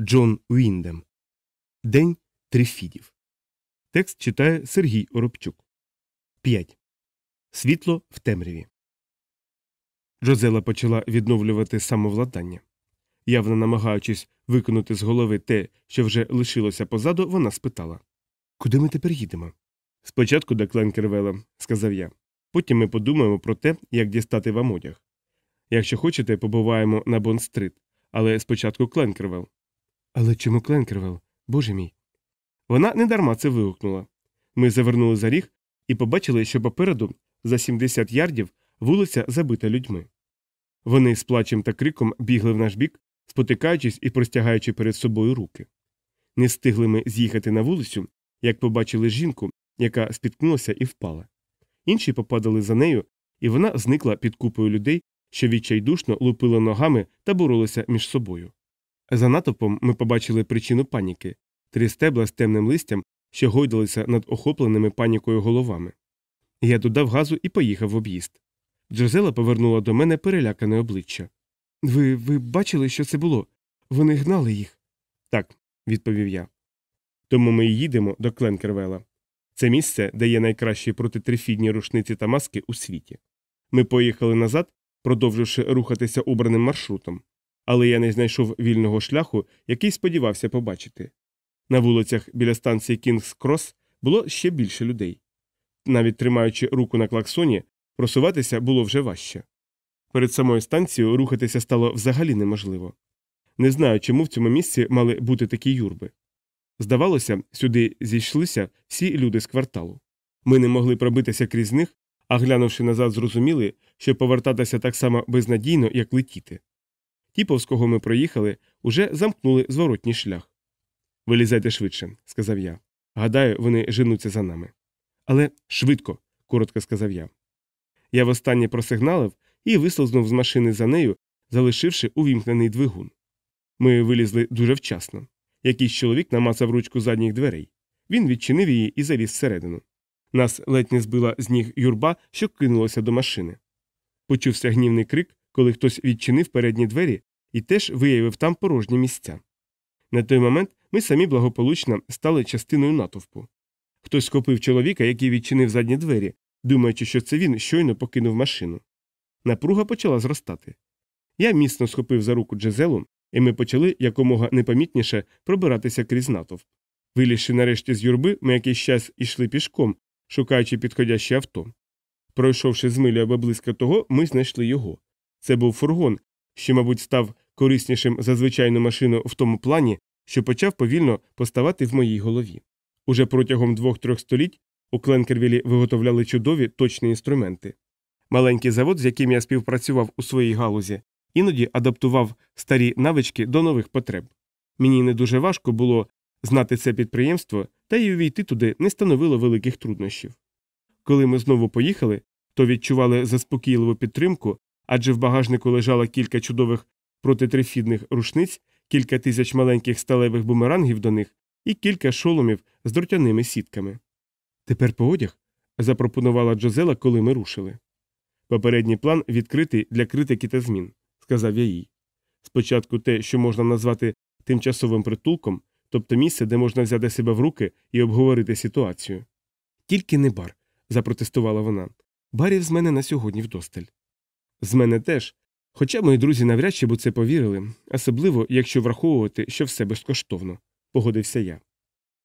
Джон Уіндем. День Трифідів. Текст читає Сергій Оробчук. 5. Світло в темряві. Джозела почала відновлювати самовладання. Явно намагаючись виконати з голови те, що вже лишилося позаду, вона спитала Куди ми тепер їдемо? Спочатку до Кленкервела, сказав я. Потім ми подумаємо про те, як дістати вам одяг. Якщо хочете, побуваємо на Бонд-стріт, але спочатку Клеркенвел. Але чому Клеркенвел? Боже мій. Вона недарма це вигукнула. Ми завернули за ріг і побачили, що попереду, за 70 ярдів, вулиця забита людьми. Вони з плачем та криком бігли в наш бік, спотикаючись і простягаючи перед собою руки. Не встигли ми з'їхати на вулицю, як побачили жінку, яка спіткнулася і впала. Інші попадали за нею, і вона зникла під купою людей, що відчайдушно лупили ногами та боролися між собою. За натовпом ми побачили причину паніки три стебла з темним листям, що гойдалися над охопленими панікою головами. Я додав газу і поїхав в об'їзд. Джозела повернула до мене перелякане обличчя. Ви ви бачили, що це було? Вони гнали їх. Так, відповів я. Тому ми їдемо до Кленкервела. Це місце, де є найкращі протитрифідні рушниці та маски у світі. Ми поїхали назад, продовживши рухатися обраним маршрутом але я не знайшов вільного шляху, який сподівався побачити. На вулицях біля станції Кінгс Крос було ще більше людей. Навіть тримаючи руку на клаксоні, просуватися було вже важче. Перед самою станцією рухатися стало взагалі неможливо. Не знаю, чому в цьому місці мали бути такі юрби. Здавалося, сюди зійшлися всі люди з кварталу. Ми не могли пробитися крізь них, а глянувши назад, зрозуміли, що повертатися так само безнадійно, як летіти. Ті, повз кого ми проїхали, уже замкнули зворотній шлях. Вилізайте швидше, сказав я. Гадаю, вони женуться за нами. Але швидко, коротко сказав я. Я востаннє просигналив і вислизнув з машини за нею, залишивши увімкнений двигун. Ми вилізли дуже вчасно. Якийсь чоловік намацав ручку задніх дверей. Він відчинив її і заліз всередину. Нас ледь не збила з ніг юрба, що кинулося до машини. Почувся гнівний крик, коли хтось відчинив передні двері і теж виявив там порожні місця. На той момент ми самі благополучно стали частиною натовпу. Хтось схопив чоловіка, який відчинив задні двері, думаючи, що це він щойно покинув машину. Напруга почала зростати. Я міцно схопив за руку Джезелу, і ми почали якомога непомітніше пробиратися крізь натовп. Вилізши нарешті з юрби, ми якийсь час ішли пішком, шукаючи підходяще авто. Пройшовши з милі або близько того, ми знайшли його. Це був фургон, що, мабуть, став кориснішим за звичайну машину в тому плані, що почав повільно поставати в моїй голові. Уже протягом двох-трьох століть у Кленкервілі виготовляли чудові точні інструменти. Маленький завод, з яким я співпрацював у своїй галузі, іноді адаптував старі навички до нових потреб. Мені не дуже важко було знати це підприємство, та й увійти туди не становило великих труднощів. Коли ми знову поїхали, то відчували заспокійливу підтримку адже в багажнику лежало кілька чудових протитрифідних рушниць, кілька тисяч маленьких сталевих бумерангів до них і кілька шоломів з дротяними сітками. Тепер по одяг? запропонувала Джозела, коли ми рушили. Попередній план відкритий для критики та змін, сказав я їй. Спочатку те, що можна назвати тимчасовим притулком, тобто місце, де можна взяти себе в руки і обговорити ситуацію. Тільки не бар, запротестувала вона. Барів з мене на сьогодні вдосталь. З мене теж. Хоча мої друзі навряд чи б у це повірили, особливо якщо враховувати, що все безкоштовно, погодився я.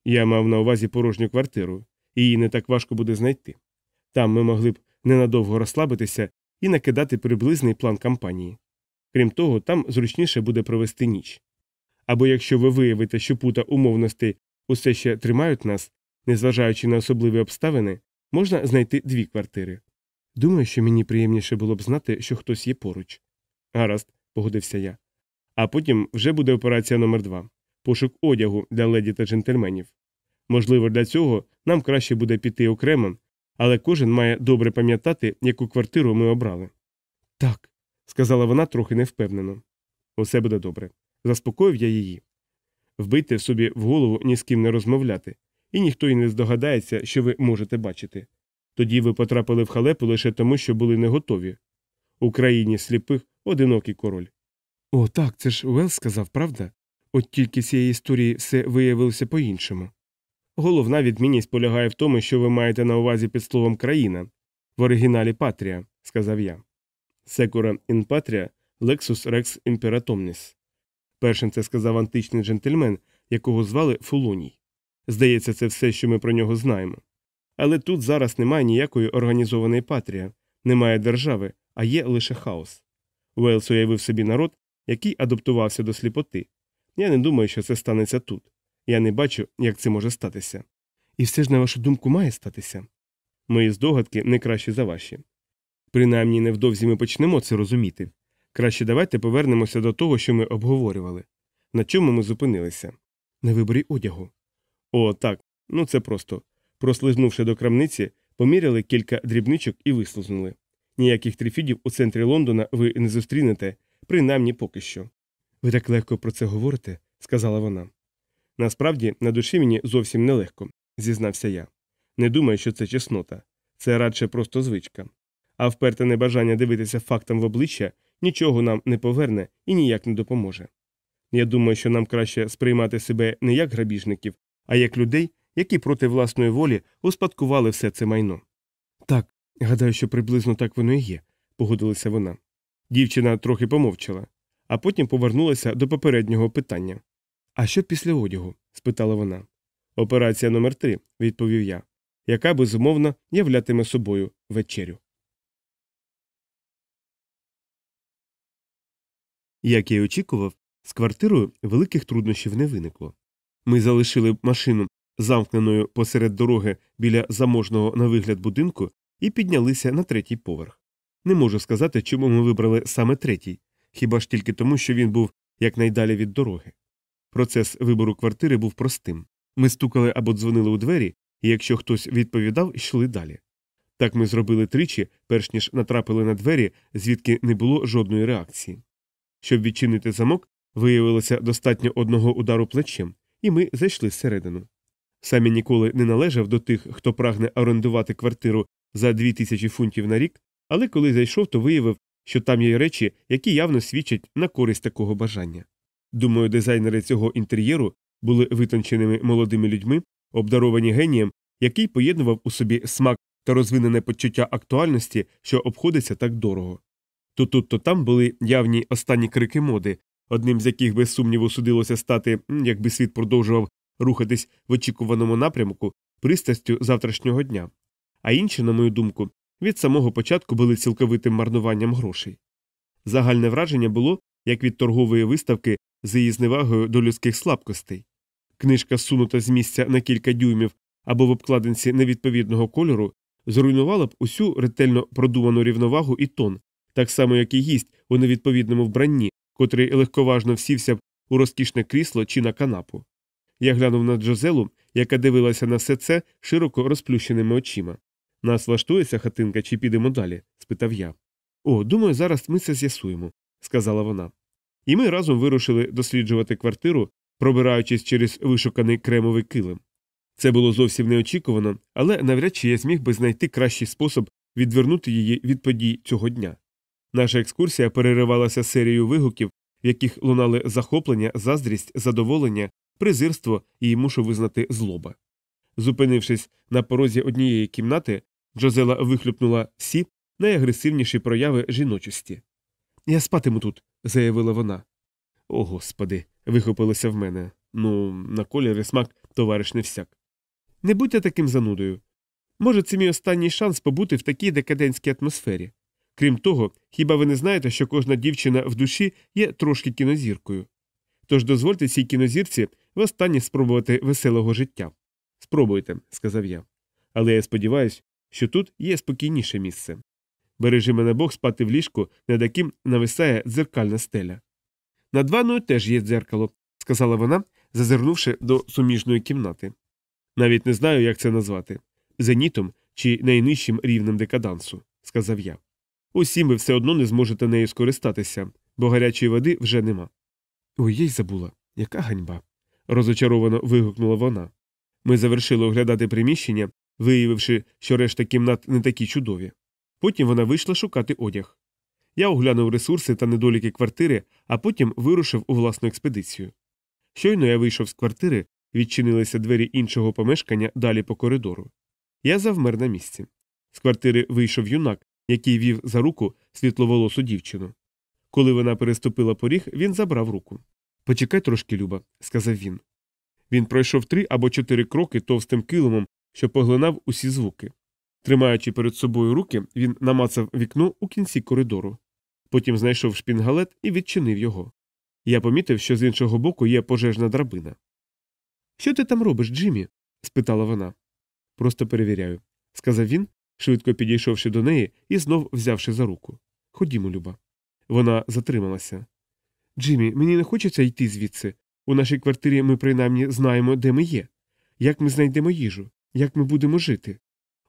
Я мав на увазі порожню квартиру, і її не так важко буде знайти. Там ми могли б ненадовго розслабитися і накидати приблизний план кампанії. Крім того, там зручніше буде провести ніч. Або якщо ви виявите, що пута умовностей усе ще тримають нас, незважаючи на особливі обставини, можна знайти дві квартири. Думаю, що мені приємніше було б знати, що хтось є поруч. Гаразд, погодився я. А потім вже буде операція номер два пошук одягу для леді та джентльменів. Можливо, для цього нам краще буде піти окремо, але кожен має добре пам'ятати, яку квартиру ми обрали. Так, сказала вона трохи невпевнено. Усе буде добре. Заспокоїв я її. Вбийте собі в голову ні з ким не розмовляти, і ніхто й не здогадається, що ви можете бачити. Тоді ви потрапили в халепу лише тому, що були не готові. У країні сліпих одинокий король. О, так, це ж Уелл сказав, правда? От тільки в цієї історії все виявилося по іншому. Головна відмінність полягає в тому, що ви маєте на увазі під словом країна в оригіналі Патрія, сказав я. Секура ін Патрія Лексус Рекс Імператомніс. Першим це сказав античний джентльмен, якого звали Фулуній. Здається, це все, що ми про нього знаємо. Але тут зараз немає ніякої організованої патрія, немає держави, а є лише хаос. Уелс уявив собі народ, який адаптувався до сліпоти. Я не думаю, що це станеться тут. Я не бачу, як це може статися. І все ж, на вашу думку, має статися. Мої здогадки не кращі за ваші. Принаймні невдовзі ми почнемо це розуміти. Краще давайте повернемося до того, що ми обговорювали. На чому ми зупинилися? На виборі одягу. О, так, ну це просто. Прослизнувши до крамниці, поміряли кілька дрібничок і вислизнули. Ніяких трифідів у центрі Лондона ви не зустрінете, принаймні поки що. Ви так легко про це говорите, сказала вона. Насправді, на душі мені зовсім нелегко, зізнався я. Не думаю, що це чеснота, це радше просто звичка. А вперте небажання дивитися фактам в обличчя нічого нам не поверне і ніяк не допоможе. Я думаю, що нам краще сприймати себе не як грабіжників, а як людей, які проти власної волі успадкували все це майно. Так, гадаю, що приблизно так воно і є, погодилася вона. Дівчина трохи помовчала, а потім повернулася до попереднього питання. А що після одягу? спитала вона. Операція номер три, відповів я, яка безумовно являтиме собою вечерю. Як я й очікував, з квартирою великих труднощів не виникло. Ми залишили машину замкненою посеред дороги біля заможного на вигляд будинку і піднялися на третій поверх. Не можу сказати, чому ми вибрали саме третій, хіба ж тільки тому, що він був якнайдалі від дороги. Процес вибору квартири був простим. Ми стукали або дзвонили у двері, і якщо хтось відповідав, йшли далі. Так ми зробили тричі, перш ніж натрапили на двері, звідки не було жодної реакції. Щоб відчинити замок, виявилося достатньо одного удару плечем, і ми зайшли всередину. Самі ніколи не належав до тих, хто прагне орендувати квартиру за дві тисячі фунтів на рік, але коли зайшов, то виявив, що там є речі, які явно свідчать на користь такого бажання. Думаю, дизайнери цього інтер'єру були витонченими молодими людьми, обдаровані генієм, який поєднував у собі смак та розвинене почуття актуальності, що обходиться так дорого. То тут, то там були явні останні крики моди, одним з яких без сумніву судилося стати, якби світ продовжував рухатись в очікуваному напрямку пристрастю завтрашнього дня. А інші, на мою думку, від самого початку були цілковитим марнуванням грошей. Загальне враження було, як від торгової виставки з її зневагою до людських слабкостей. Книжка, сунута з місця на кілька дюймів або в обкладинці невідповідного кольору, зруйнувала б усю ретельно продуману рівновагу і тон, так само, як і гість у невідповідному вбранні, котрий легковажно всівся б у розкішне крісло чи на канапу. Я глянув на Джозелу, яка дивилася на все це широко розплющеними очима. Нас влаштується хатинка, чи підемо далі? спитав я. О, думаю, зараз ми це з'ясуємо, сказала вона. І ми разом вирушили досліджувати квартиру, пробираючись через вишуканий кремовий килим. Це було зовсім неочікувано, але навряд чи я зміг би знайти кращий спосіб відвернути її від подій цього дня. Наша екскурсія переривалася серією вигуків, в яких лунали захоплення, заздрість, задоволення, презирство і мушу визнати злоба. Зупинившись на порозі однієї кімнати, Джозела вихлюпнула всі найагресивніші прояви жіночості. Я спатиму тут, заявила вона. О господи, вихопилося в мене. Ну, на колір і смак, товариш не всяк. Не будьте таким занудою. Може, це мій останній шанс побути в такій декадентській атмосфері. Крім того, хіба ви не знаєте, що кожна дівчина в душі є трошки кінозіркою? Тож дозвольте цій кінозірці востаннє спробувати веселого життя. Спробуйте, сказав я. Але я сподіваюся, що тут є спокійніше місце. Бережи мене Бог спати в ліжку, над яким нависає дзеркальна стеля. Над ванною теж є дзеркало, сказала вона, зазирнувши до суміжної кімнати. Навіть не знаю, як це назвати зенітом чи найнижчим рівнем декадансу, сказав я. Усім ви все одно не зможете нею скористатися, бо гарячої води вже нема. Ой, їй забула, яка ганьба. Розочаровано вигукнула вона. Ми завершили оглядати приміщення, виявивши, що решта кімнат не такі чудові. Потім вона вийшла шукати одяг. Я оглянув ресурси та недоліки квартири, а потім вирушив у власну експедицію. Щойно я вийшов з квартири, відчинилися двері іншого помешкання далі по коридору. Я завмер на місці. З квартири вийшов юнак, який вів за руку світловолосу дівчину. Коли вона переступила поріг, він забрав руку. Почекай трошки, Люба, сказав він. Він пройшов три або чотири кроки товстим килимом, що поглинав усі звуки. Тримаючи перед собою руки, він намацав вікно у кінці коридору. Потім знайшов шпінгалет і відчинив його. Я помітив, що з іншого боку є пожежна драбина. Що ти там робиш, Джиммі? спитала вона. Просто перевіряю, сказав він, швидко підійшовши до неї і знов взявши за руку. Ходімо, Люба. Вона затрималася. Джиммі, мені не хочеться йти звідси. У нашій квартирі ми принаймні знаємо, де ми є. Як ми знайдемо їжу, як ми будемо жити.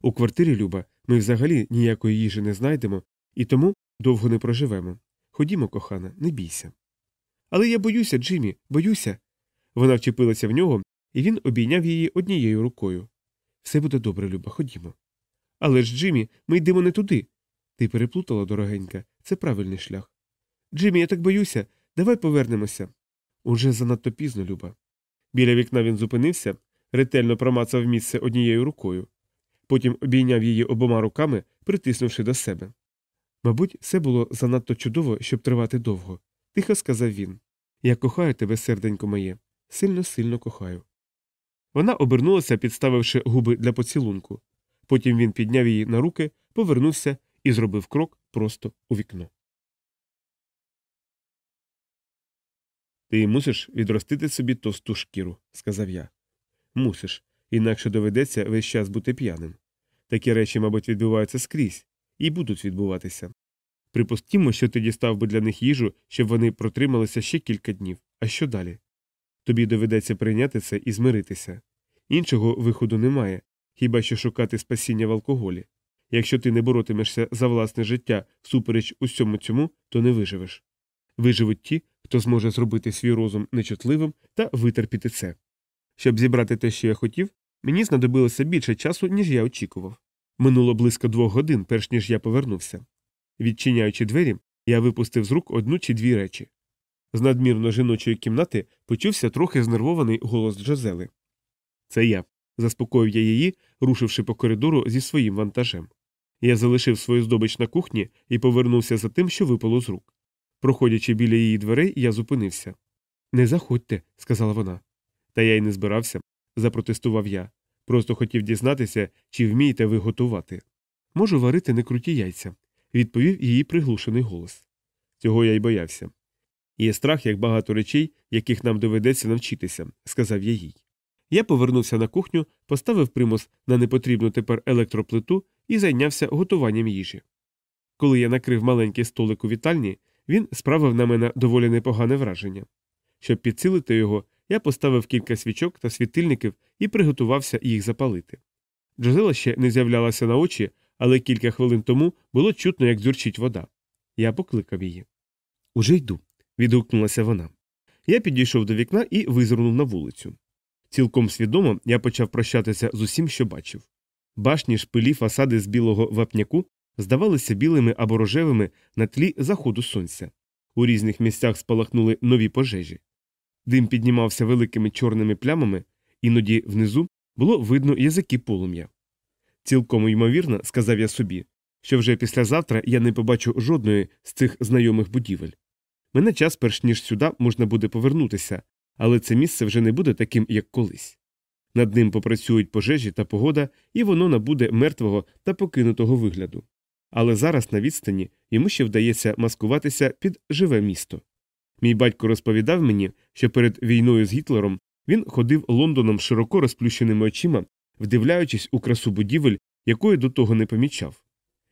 У квартирі, Люба, ми взагалі ніякої їжі не знайдемо і тому довго не проживемо. Ходімо, кохана, не бійся. Але я боюся, Джиммі, боюся. Вона вчепилася в нього, і він обійняв її однією рукою. Все буде добре, Люба, ходімо. Але ж, Джиммі, ми йдемо не туди. Ти переплутала, дорогенька, це правильний шлях. Джиммі, я так боюся, давай повернемося. Уже занадто пізно, Люба. Біля вікна він зупинився, ретельно промацав місце однією рукою. Потім обійняв її обома руками, притиснувши до себе. Мабуть, все було занадто чудово, щоб тривати довго, тихо сказав він. Я кохаю тебе, серденько моє, сильно сильно кохаю. Вона обернулася, підставивши губи для поцілунку. Потім він підняв її на руки, повернувся і зробив крок просто у вікно. Ти мусиш відростити собі товсту шкіру, сказав я. Мусиш, інакше доведеться весь час бути п'яним. Такі речі, мабуть, відбуваються скрізь і будуть відбуватися. Припустімо, що ти дістав би для них їжу, щоб вони протрималися ще кілька днів. А що далі? Тобі доведеться прийняти це і змиритися. Іншого виходу немає, хіба що шукати спасіння в алкоголі. Якщо ти не боротимешся за власне життя всупереч усьому цьому, то не виживеш. Виживуть ті, хто зможе зробити свій розум нечутливим та витерпіти це. Щоб зібрати те, що я хотів, мені знадобилося більше часу, ніж я очікував. Минуло близько двох годин, перш ніж я повернувся. Відчиняючи двері, я випустив з рук одну чи дві речі. З надмірно жіночої кімнати почувся трохи знервований голос Джозели. Це я, заспокоїв я її, рушивши по коридору зі своїм вантажем. Я залишив свою здобич на кухні і повернувся за тим, що випало з рук. Проходячи біля її дверей, я зупинився. Не заходьте, сказала вона. Та я й не збирався, запротестував я. Просто хотів дізнатися, чи вмієте ви готувати. Можу варити не круті яйця, відповів її приглушений голос. Цього я й боявся. Є страх, як багато речей, яких нам доведеться навчитися, сказав я їй. Я повернувся на кухню, поставив примус на непотрібну тепер електроплиту і зайнявся готуванням їжі. Коли я накрив маленький столик у вітальні, він справив на мене доволі непогане враження. Щоб підсилити його, я поставив кілька свічок та світильників і приготувався їх запалити. Джозела ще не з'являлася на очі, але кілька хвилин тому було чутно, як дзюрчить вода. Я покликав її. Уже йду. відгукнулася вона. Я підійшов до вікна і визирнув на вулицю. Цілком свідомо я почав прощатися з усім, що бачив. Башні, шпилі, фасади з білого вапняку здавалися білими або рожевими на тлі заходу сонця. У різних місцях спалахнули нові пожежі. Дим піднімався великими чорними плямами, іноді внизу було видно язики полум'я. Цілком ймовірно, сказав я собі, що вже післязавтра я не побачу жодної з цих знайомих будівель. Мене час, перш ніж сюди, можна буде повернутися, але це місце вже не буде таким, як колись. Над ним попрацюють пожежі та погода, і воно набуде мертвого та покинутого вигляду. Але зараз на відстані йому ще вдається маскуватися під живе місто. Мій батько розповідав мені, що перед війною з Гітлером він ходив Лондоном широко розплющеними очима, вдивляючись у красу будівель, якої до того не помічав,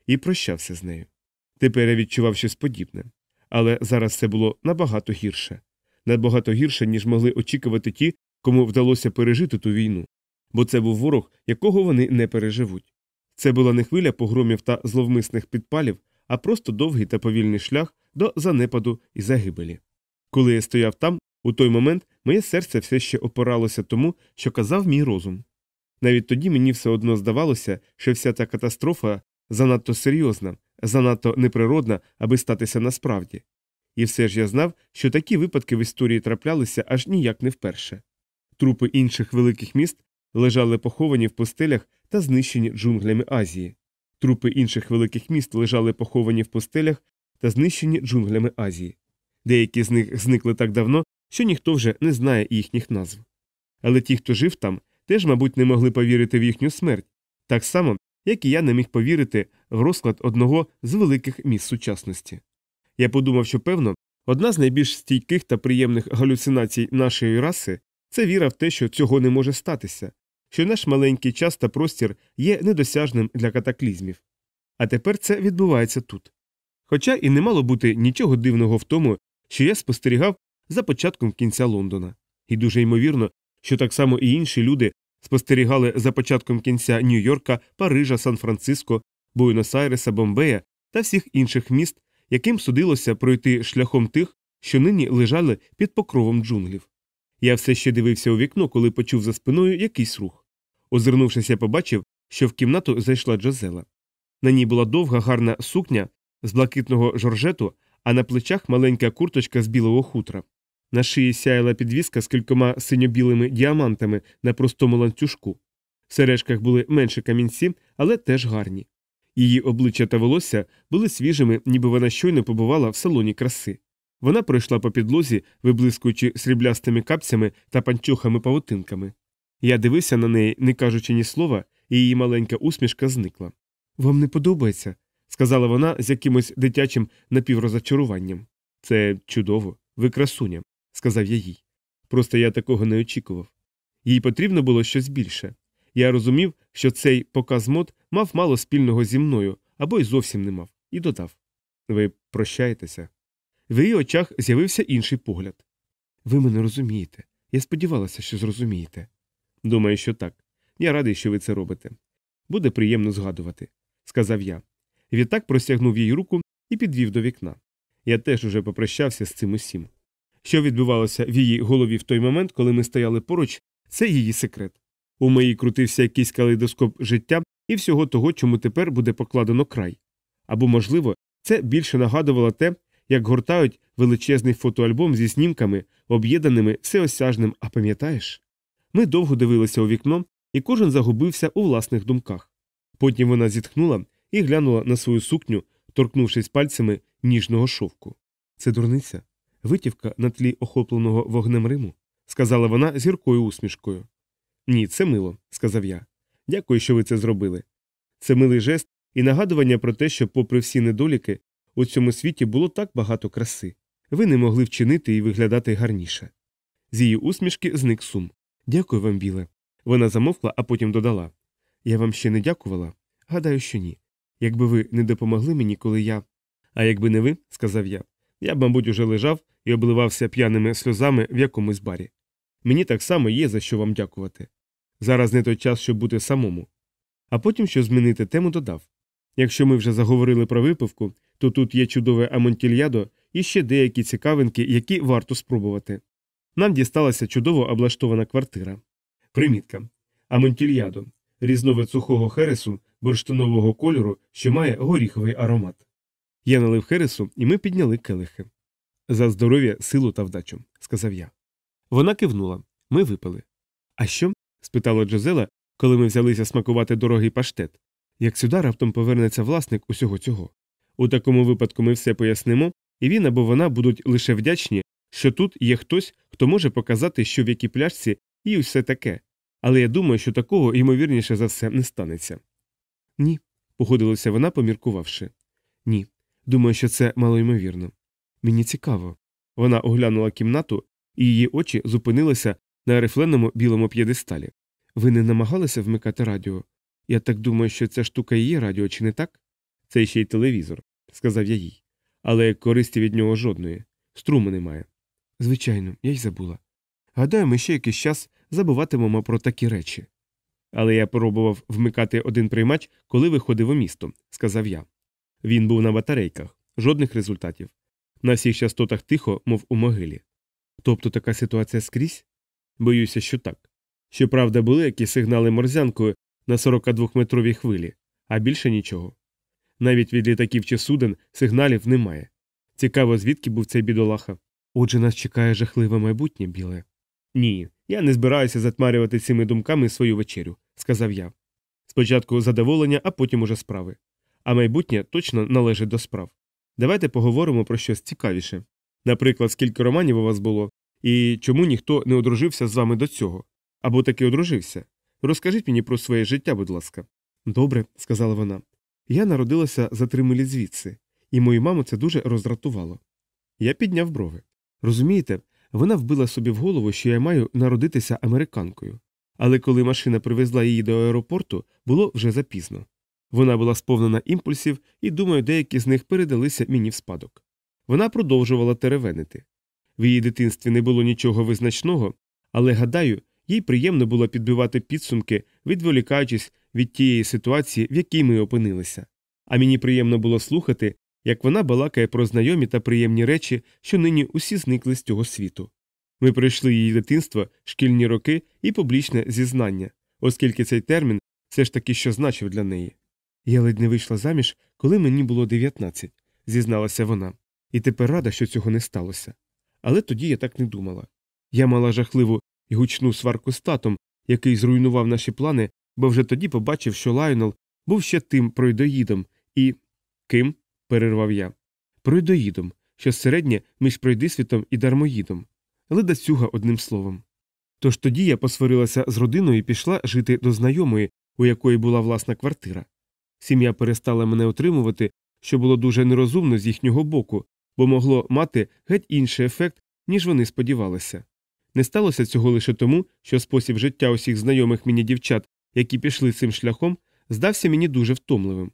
і прощався з нею. Тепер я відчував щось подібне. Але зараз це було набагато гірше, набагато гірше, ніж могли очікувати ті, кому вдалося пережити ту війну, бо це був ворог, якого вони не переживуть. Це була не хвиля погромів та зловмисних підпалів, а просто довгий та повільний шлях до занепаду і загибелі. Коли я стояв там, у той момент моє серце все ще опиралося тому, що казав мій розум. Навіть тоді мені все одно здавалося, що вся ця катастрофа занадто серйозна, занадто неприродна, аби статися насправді. І все ж я знав, що такі випадки в історії траплялися аж ніяк не вперше. Трупи інших великих міст лежали поховані в пустелях та знищені джунглями Азії. Трупи інших великих міст лежали поховані в пустелях та знищені джунглями Азії. Деякі з них зникли так давно, що ніхто вже не знає їхніх назв. Але ті, хто жив там, теж, мабуть, не могли повірити в їхню смерть, так само, як і я не міг повірити в розклад одного з великих міст сучасності. Я подумав, що, певно, одна з найбільш стійких та приємних галюцинацій нашої раси це віра в те, що цього не може статися, що наш маленький час та простір є недосяжним для катаклізмів. А тепер це відбувається тут. Хоча і не мало бути нічого дивного в тому, що я спостерігав за початком кінця Лондона, і дуже ймовірно, що так само і інші люди спостерігали за початком кінця Нью-Йорка, Парижа, Сан-Франциско, Буенос-Айреса, Бомбея та всіх інших міст, яким судилося пройти шляхом тих, що нині лежали під покровом джунглів. Я все ще дивився у вікно, коли почув за спиною якийсь рух. Озирнувшись, я побачив, що в кімнату зайшла Джозела. На ній була довга гарна сукня з блакитного жоржету, а на плечах маленька курточка з білого хутра. На шиї сяяла підвіска з кількома синьо-білими діамантами на простому ланцюжку. В сережках були менші камінці, але теж гарні. Її обличчя та волосся були свіжими, ніби вона щойно побувала в салоні краси. Вона пройшла по підлозі, виблискуючи сріблястими капцями та панчохами павутинками. Я дивився на неї, не кажучи ні слова, і її маленька усмішка зникла. Вам не подобається, сказала вона з якимось дитячим напіврозочаруванням. Це чудово, ви красуня, сказав я їй. Просто я такого не очікував. Їй потрібно було щось більше. Я розумів, що цей показ мод мав мало спільного зі мною або й зовсім не мав, і додав Ви прощаєтеся. В її очах з'явився інший погляд. Ви мене розумієте. Я сподівалася, що зрозумієте. Думаю, що так. Я радий, що ви це робите. Буде приємно згадувати, сказав я. Відтак простягнув їй руку і підвів до вікна. Я теж уже попрощався з цим усім. Що відбувалося в її голові в той момент, коли ми стояли поруч, це її секрет. У моїй крутився якийсь калейдоскоп життя і всього того, чому тепер буде покладено край. Або, можливо, це більше нагадувало те, як гортають величезний фотоальбом зі снімками, об'єднаними всеосяжним, а пам'ятаєш? Ми довго дивилися у вікно, і кожен загубився у власних думках. Потім вона зітхнула і глянула на свою сукню, торкнувшись пальцями ніжного шовку. Це дурниця, витівка на тлі охопленого вогнем Риму, сказала вона з гіркою усмішкою. Ні, це мило, сказав я. Дякую, що ви це зробили. Це милий жест і нагадування про те, що, попри всі недоліки, у цьому світі було так багато краси. Ви не могли вчинити і виглядати гарніше. З її усмішки зник сум. Дякую вам, біле. Вона замовкла, а потім додала Я вам ще не дякувала? Гадаю, що ні. Якби ви не допомогли мені, коли я. А якби не ви, сказав я, я б, мабуть, уже лежав і обливався п'яними сльозами в якомусь барі. Мені так само є за що вам дякувати. Зараз не той час, щоб бути самому. А потім, щоб змінити тему, додав Якщо ми вже заговорили про випивку, то тут є чудове амонтільядо і ще деякі цікавинки, які варто спробувати. Нам дісталася чудово облаштована квартира. Примітка Амонтільядо різновид сухого хересу бурштинового кольору, що має горіховий аромат. Я налив хересу, і ми підняли келихи. За здоров'я, силу та вдачу, сказав я. Вона кивнула. Ми випили. А що? спитала Джозела, коли ми взялися смакувати дорогий паштет. Як сюди раптом повернеться власник усього цього. У такому випадку ми все пояснимо, і він або вона будуть лише вдячні, що тут є хтось, хто може показати, що в якій пляшці і усе таке. Але я думаю, що такого, ймовірніше за все, не станеться. Ні, погодилася вона, поміркувавши. Ні. Думаю, що це малоймовірно. Мені цікаво. Вона оглянула кімнату, і її очі зупинилися на рифленому білому п'єдесталі. Ви не намагалися вмикати радіо? Я так думаю, що ця штука і є радіо, чи не так? Це ще й телевізор, сказав я їй. Але користі від нього жодної. Струму немає. Звичайно, я й забула. Гадаю, ми ще якийсь час забуватимемо про такі речі. Але я пробував вмикати один приймач, коли виходив у місто, сказав я. Він був на батарейках, жодних результатів. На всіх частотах тихо, мов у могилі. Тобто така ситуація скрізь? Боюся, що так. Щоправда, були якісь сигнали морзянкою на 42-метровій хвилі, а більше нічого. Навіть від літаків чи суден сигналів немає. Цікаво, звідки був цей бідолаха. Отже, нас чекає жахливе майбутнє, біле. Ні, я не збираюся затмарювати цими думками свою вечерю, сказав я. Спочатку задоволення, а потім уже справи. А майбутнє точно належить до справ. Давайте поговоримо про щось цікавіше. Наприклад, скільки романів у вас було, і чому ніхто не одружився з вами до цього? Або таки одружився. Розкажіть мені про своє життя, будь ласка. Добре, сказала вона. Я народилася за три милі звідси, і мою маму це дуже роздратувало. Я підняв брови. Розумієте, вона вбила собі в голову, що я маю народитися американкою. Але коли машина привезла її до аеропорту, було вже запізно. Вона була сповнена імпульсів, і, думаю, деякі з них передалися мені в спадок. Вона продовжувала теревенити. В її дитинстві не було нічого визначного, але, гадаю, їй приємно було підбивати підсумки, відволікаючись від тієї ситуації, в якій ми опинилися. А мені приємно було слухати, як вона балакає про знайомі та приємні речі, що нині усі зникли з цього світу. Ми пройшли її дитинство, шкільні роки і публічне зізнання, оскільки цей термін все ж таки що значив для неї. Я ледь не вийшла заміж, коли мені було 19, зізналася вона, і тепер рада, що цього не сталося. Але тоді я так не думала. Я мала жахливу і гучну сварку з татом, який зруйнував наші плани, бо вже тоді побачив, що Лайонел був ще тим пройдоїдом і. Ким? Перервав я. Пройдоїдом, що середнє між пройдисвітом і дармоїдом. Ледацюга одним словом. Тож тоді я посварилася з родиною і пішла жити до знайомої, у якої була власна квартира. Сім'я перестала мене отримувати, що було дуже нерозумно з їхнього боку, бо могло мати геть інший ефект, ніж вони сподівалися. Не сталося цього лише тому, що спосіб життя усіх знайомих мені дівчат, які пішли цим шляхом, здався мені дуже втомливим.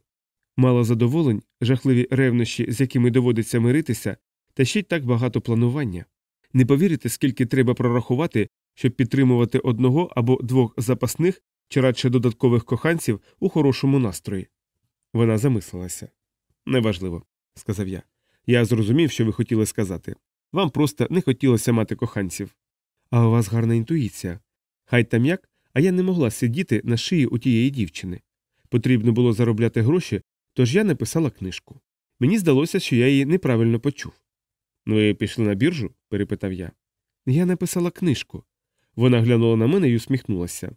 Мало задоволень, жахливі ревнощі, з якими доводиться миритися, та ще й так багато планування. Не повірите, скільки треба прорахувати, щоб підтримувати одного або двох запасних чи радше додаткових коханців у хорошому настрої. Вона замислилася. Неважливо, сказав я. Я зрозумів, що ви хотіли сказати. Вам просто не хотілося мати коханців. А у вас гарна інтуїція. Хай там як, а я не могла сидіти на шиї у тієї дівчини. Потрібно було заробляти гроші, тож я написала книжку. Мені здалося, що я її неправильно почув. Ви пішли на біржу? перепитав я. Я написала книжку. Вона глянула на мене і усміхнулася.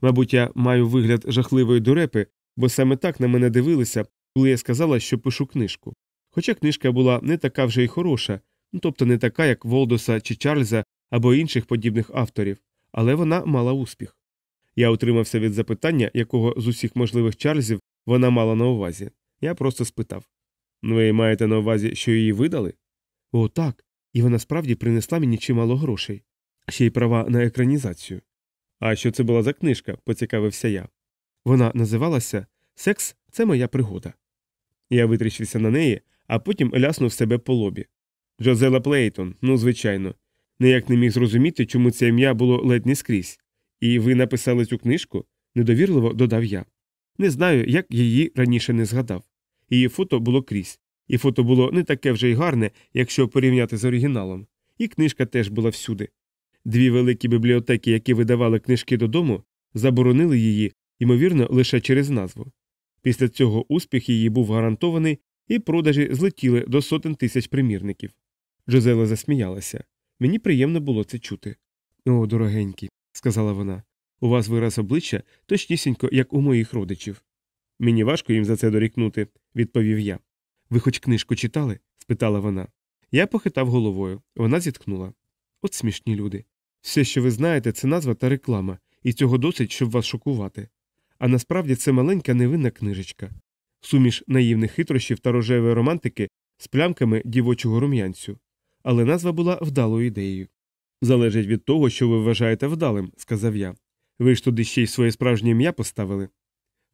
Мабуть, я маю вигляд жахливої дурепи, бо саме так на мене дивилися, коли я сказала, що пишу книжку. Хоча книжка була не така вже й хороша, ну тобто не така, як Волдоса чи Чарльза або інших подібних авторів, але вона мала успіх. Я утримався від запитання, якого з усіх можливих Чарльзів вона мала на увазі. Я просто спитав Ви маєте на увазі, що її видали? О, так. І вона справді принесла мені чимало грошей, ще й права на екранізацію. А що це була за книжка? поцікавився я. Вона називалася Секс це моя пригода. Я витріщився на неї, а потім ляснув себе по лобі. Джозела Плейтон, ну, звичайно. Ніяк не міг зрозуміти, чому це ім'я було ледь не скрізь. І ви написали цю книжку? недовірливо додав я. Не знаю, як її раніше не згадав. Її фото було крізь, і фото було не таке вже й гарне, якщо порівняти з оригіналом, і книжка теж була всюди. Дві великі бібліотеки, які видавали книжки додому, заборонили її, ймовірно, лише через назву. Після цього успіх її був гарантований, і продажі злетіли до сотень тисяч примірників. Джозела засміялася. Мені приємно було це чути. О, дорогенький, сказала вона, у вас вираз обличчя точнісінько, як у моїх родичів. Мені важко їм за це дорікнути, відповів я. Ви хоч книжку читали? спитала вона. Я похитав головою. Вона зітхнула. От смішні люди. Все, що ви знаєте, це назва та реклама, і цього досить, щоб вас шокувати. А насправді це маленька невинна книжечка, суміш наївних хитрощів та рожевої романтики з плямками дівочого рум'янцю. Але назва була вдалою ідеєю. Залежить від того, що ви вважаєте вдалим, сказав я. Ви ж туди ще й своє справжнє ім'я поставили.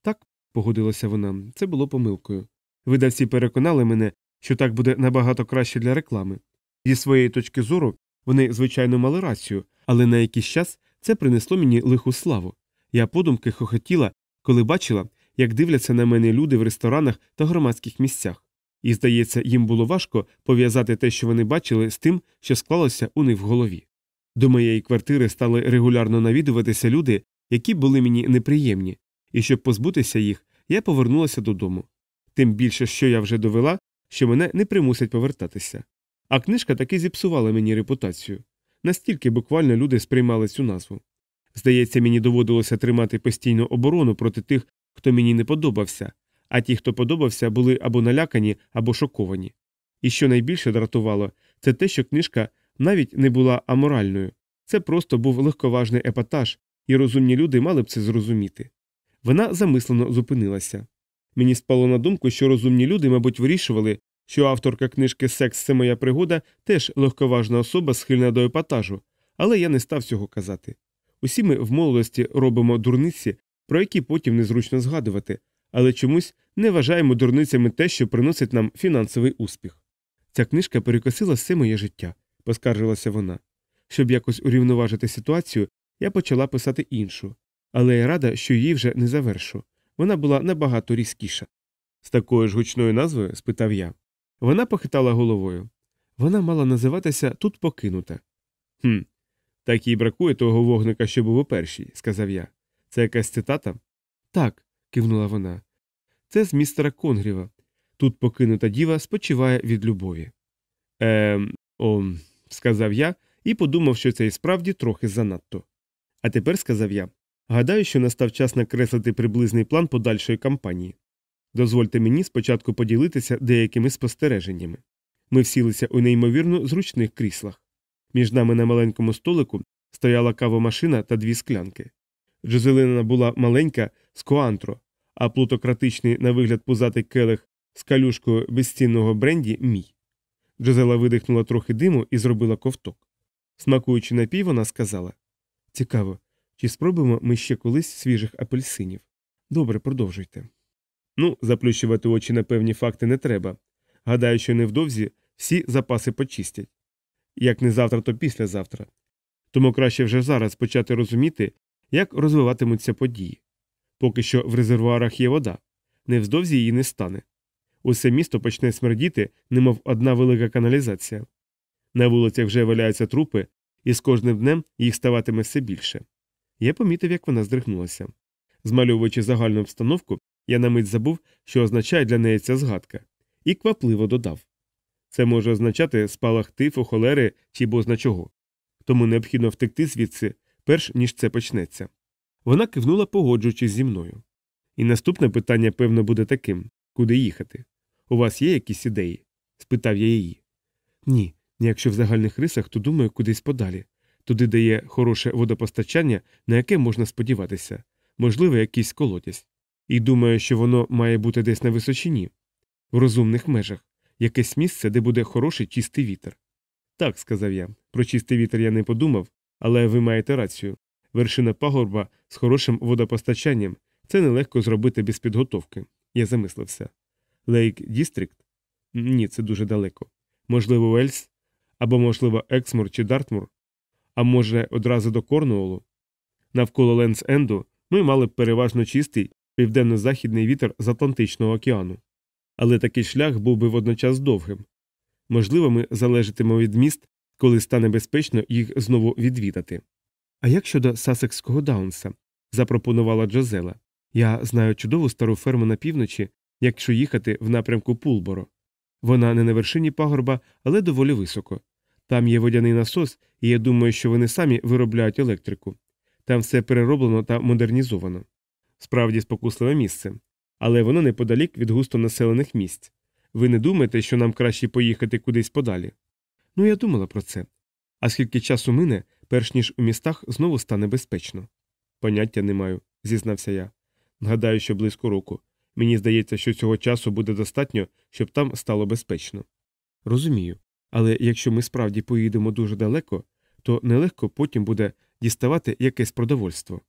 Так, погодилася вона, це було помилкою. Видавці переконали мене, що так буде набагато краще для реклами. Зі своєї точки зору, вони, звичайно, мали рацію, але на якийсь час це принесло мені лиху славу. Я подумки хохотіла, коли бачила, як дивляться на мене люди в ресторанах та громадських місцях. І, здається, їм було важко пов'язати те, що вони бачили, з тим, що склалося у них в голові. До моєї квартири стали регулярно навідуватися люди, які були мені неприємні, і щоб позбутися їх, я повернулася додому. Тим більше, що я вже довела, що мене не примусять повертатися. А книжка таки зіпсувала мені репутацію. Настільки буквально люди сприймали цю назву. Здається, мені доводилося тримати постійну оборону проти тих, хто мені не подобався, а ті, хто подобався, були або налякані, або шоковані. І що найбільше дратувало, це те, що книжка навіть не була аморальною. Це просто був легковажний епатаж, і розумні люди мали б це зрозуміти. Вона замислено зупинилася. Мені спало на думку, що розумні люди, мабуть, вирішували, що авторка книжки Секс це моя пригода теж легковажна особа, схильна до епатажу, але я не став цього казати. Усі ми в молодості робимо дурниці, про які потім незручно згадувати, але чомусь не вважаємо дурницями те, що приносить нам фінансовий успіх. Ця книжка перекосила все моє життя, поскаржилася вона. Щоб якось урівноважити ситуацію, я почала писати іншу, але я рада, що її вже не завершу. Вона була набагато різкіша. З такою ж гучною назвою? спитав я. Вона похитала головою. Вона мала називатися Тут покинута. Хм, так їй бракує того вогника, що був у першій, сказав я. Це якась цитата? Так, кивнула вона. Це з містера Конгріва. Тут покинута діва спочиває від любові. Ем, о, сказав я і подумав, що це і справді трохи занадто. А тепер сказав я гадаю, що настав час накреслити приблизний план подальшої кампанії. Дозвольте мені спочатку поділитися деякими спостереженнями. Ми всілися у неймовірно зручних кріслах. Між нами на маленькому столику стояла кавомашина та дві склянки. Джозелина була маленька з коантро, а плутократичний на вигляд пузатий келих з калюшкою безцінного бренді мій. Джозела видихнула трохи диму і зробила ковток. Смакуючи напій, вона сказала Цікаво, чи спробуємо ми ще колись свіжих апельсинів? Добре, продовжуйте. Ну, заплющувати очі на певні факти не треба. Гадаю, що невдовзі всі запаси почистять. Як не завтра, то післязавтра. Тому краще вже зараз почати розуміти, як розвиватимуться події. Поки що в резервуарах є вода, невздовзі її не стане. Усе місто почне смердіти, немов одна велика каналізація. На вулицях вже валяються трупи, і з кожним днем їх ставатиме все більше. Я помітив, як вона здригнулася. Змальовуючи загальну обстановку, я на мить забув, що означає для неї ця згадка, і квапливо додав це може означати спалах тифу, холери чи бозна чого. Тому необхідно втекти звідси, перш ніж це почнеться. Вона кивнула, погоджуючись зі мною. І наступне питання, певно, буде таким куди їхати? У вас є якісь ідеї? спитав я її. Ні, якщо в загальних рисах, то думаю, кудись подалі. Туди де є хороше водопостачання, на яке можна сподіватися, можливо, якийсь колодязь. І думаю, що воно має бути десь на височині, в розумних межах, якесь місце, де буде хороший чистий вітер. Так, сказав я. Про чистий вітер я не подумав, але ви маєте рацію. Вершина пагорба з хорошим водопостачанням це нелегко зробити без підготовки. Я замислився. Лейк Дістрикт? Ні, це дуже далеко. Можливо, Уельс, або, можливо, Ексмур чи Дартмур, а може, одразу до Корнуолу. Навколо Ленс Енду ми мали б переважно чистий південно-західний вітер з Атлантичного океану. Але такий шлях був би водночас довгим. Можливо, ми залежатимемо від міст, коли стане безпечно їх знову відвідати. А як щодо Сасекського Даунса? запропонувала Джозела. Я знаю чудову стару ферму на півночі, якщо їхати в напрямку Пулборо. Вона не на вершині пагорба, але доволі високо. Там є водяний насос, і я думаю, що вони самі виробляють електрику. Там все перероблено та модернізовано. Справді спокусливе місце, але воно неподалік від густонаселених місць. Ви не думаєте, що нам краще поїхати кудись подалі? Ну, я думала про це. А скільки часу мине, перш ніж у містах знову стане безпечно? Поняття не маю, зізнався я. Гадаю, що близько року. Мені здається, що цього часу буде достатньо, щоб там стало безпечно. Розумію. Але якщо ми справді поїдемо дуже далеко, то нелегко потім буде діставати якесь продовольство.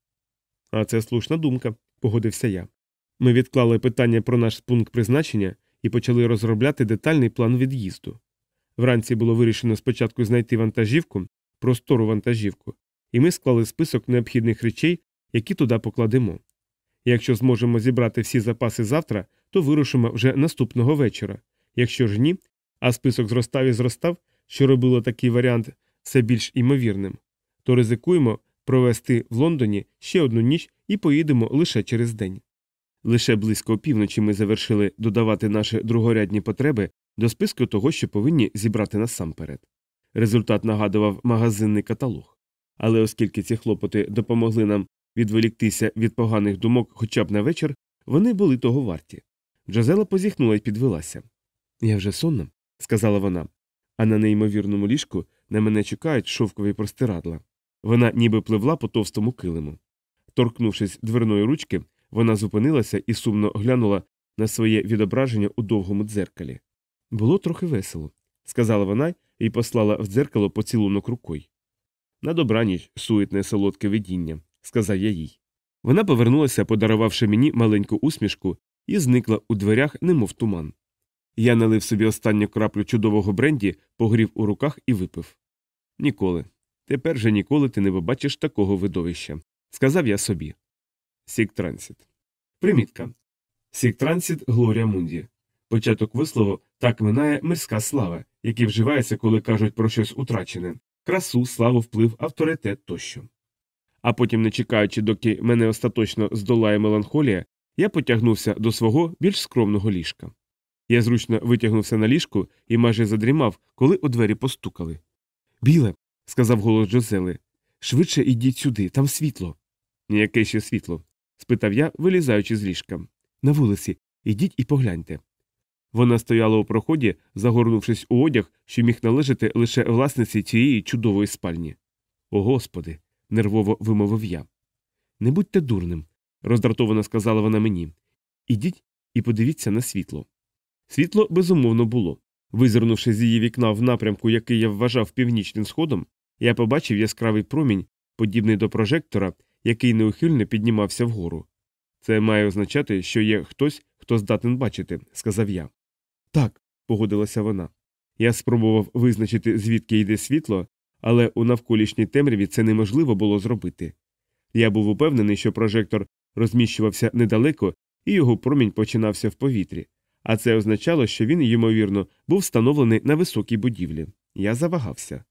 А це слушна думка, погодився я. Ми відклали питання про наш пункт призначення і почали розробляти детальний план від'їзду. Вранці було вирішено спочатку знайти вантажівку, простору вантажівку, і ми склали список необхідних речей, які туди покладемо. Якщо зможемо зібрати всі запаси завтра, то вирушимо вже наступного вечора. Якщо ж ні, а список зростав і зростав, що робило такий варіант все більш імовірним, то ризикуємо провести в Лондоні ще одну ніч і поїдемо лише через день. Лише близько опівночі ми завершили додавати наші другорядні потреби до списку того, що повинні зібрати насамперед. Результат нагадував магазинний каталог. Але оскільки ці хлопоти допомогли нам відволіктися від поганих думок хоча б на вечір, вони були того варті. Джозела позіхнула і підвелася. Я вже сонна, сказала вона, а на неймовірному ліжку на мене чекають шовкові простирадла. Вона ніби пливла по товстому килиму. Торкнувшись дверної ручки, вона зупинилася і сумно глянула на своє відображення у довгому дзеркалі. Було трохи весело, сказала вона і послала в дзеркало поцілунок рукою. На добраніч суетне солодке видіння, сказав я їй. Вона повернулася, подарувавши мені маленьку усмішку, і зникла у дверях, немов туман. Я налив собі останню краплю чудового бренді, погрів у руках і випив. Ніколи. Тепер же ніколи ти не побачиш такого видовища, сказав я собі. Сік Трансіт. Примітка. Сік Трансіт Глорія Мунді. Початок вислову так минає мирська слава, який вживається, коли кажуть про щось утрачене красу, славу, вплив, авторитет тощо. А потім, не чекаючи, доки мене остаточно здолає меланхолія, я потягнувся до свого більш скромного ліжка. Я зручно витягнувся на ліжку і майже задрімав, коли у двері постукали. Біле, сказав голос Джозели, швидше ідіть сюди, там світло. Ніяке ще світло? спитав я, вилізаючи з ліжка. На вулиці, ідіть і погляньте. Вона стояла у проході, загорнувшись у одяг, що міг належати лише власниці цієї чудової спальні. О господи, нервово вимовив я. Не будьте дурним, роздратовано сказала вона мені. Ідіть і подивіться на світло. Світло безумовно було. Визирнувши з її вікна в напрямку, який я вважав північним сходом, я побачив яскравий промінь, подібний до прожектора, який неухильно піднімався вгору. Це має означати, що є хтось, хто здатен бачити, сказав я. Так, погодилася вона. Я спробував визначити, звідки йде світло, але у навколишній темряві це неможливо було зробити. Я був упевнений, що прожектор розміщувався недалеко і його промінь починався в повітрі, а це означало, що він, ймовірно, був встановлений на високій будівлі. Я завагався.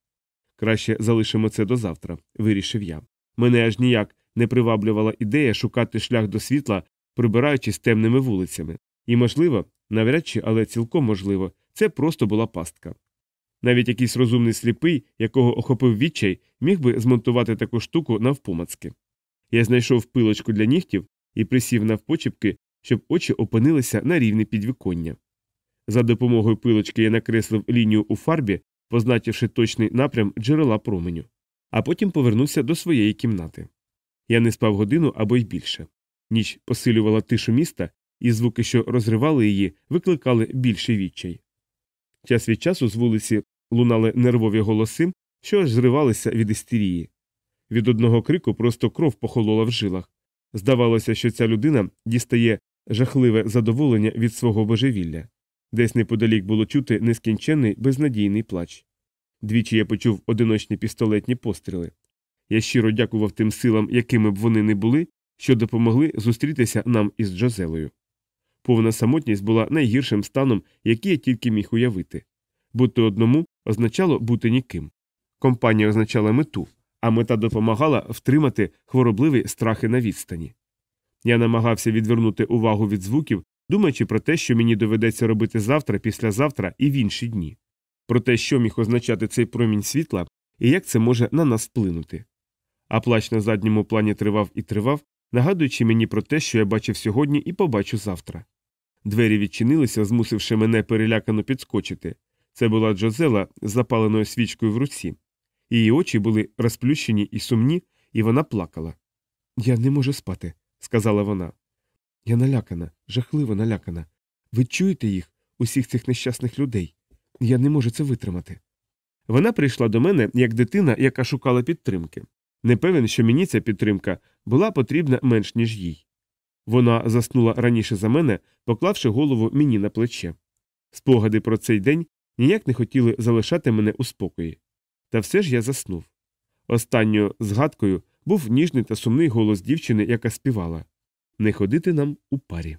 Краще залишимо це до завтра, вирішив я. Мене аж ніяк не приваблювала ідея шукати шлях до світла, прибираючись темними вулицями. І, можливо, навряд чи, але цілком можливо, це просто була пастка. Навіть якийсь розумний сліпий, якого охопив відчай, міг би змонтувати таку штуку навпомацки. Я знайшов пилочку для нігтів і присів навпочіпки, щоб очі опинилися на рівні підвіконня. За допомогою пилочки я накреслив лінію у фарбі, позначивши точний напрям джерела променю, а потім повернувся до своєї кімнати. Я не спав годину або й більше. Ніч посилювала тишу міста, і звуки, що розривали її, викликали більший відчай. Час від часу з вулиці лунали нервові голоси, що аж зривалися від істерії. Від одного крику просто кров похолола в жилах. Здавалося, що ця людина дістає жахливе задоволення від свого божевілля. Десь неподалік було чути нескінченний безнадійний плач. Двічі я почув одиночні пістолетні постріли. Я щиро дякував тим силам, якими б вони не були, що допомогли зустрітися нам із Джозелою. Повна самотність була найгіршим станом, який я тільки міг уявити. Бути одному означало бути ніким. Компанія означала мету, а мета допомагала втримати хворобливі страхи на відстані. Я намагався відвернути увагу від звуків, думаючи про те, що мені доведеться робити завтра, післязавтра і в інші дні, про те, що міг означати цей промінь світла і як це може на нас вплинути. А плач на задньому плані тривав і тривав, нагадуючи мені про те, що я бачив сьогодні і побачу завтра. Двері відчинилися, змусивши мене перелякано підскочити. Це була Джозела з запаленою свічкою в руці. Її очі були розплющені і сумні, і вона плакала. Я не можу спати, сказала вона. Я налякана, жахливо налякана. Ви чуєте їх, усіх цих нещасних людей. Я не можу це витримати. Вона прийшла до мене як дитина, яка шукала підтримки. Не певен, що мені ця підтримка була потрібна менш, ніж їй. Вона заснула раніше за мене, поклавши голову мені на плече. Спогади про цей день ніяк не хотіли залишати мене у спокої. Та все ж я заснув. Останньою згадкою був ніжний та сумний голос дівчини, яка співала Не ходити нам у парі.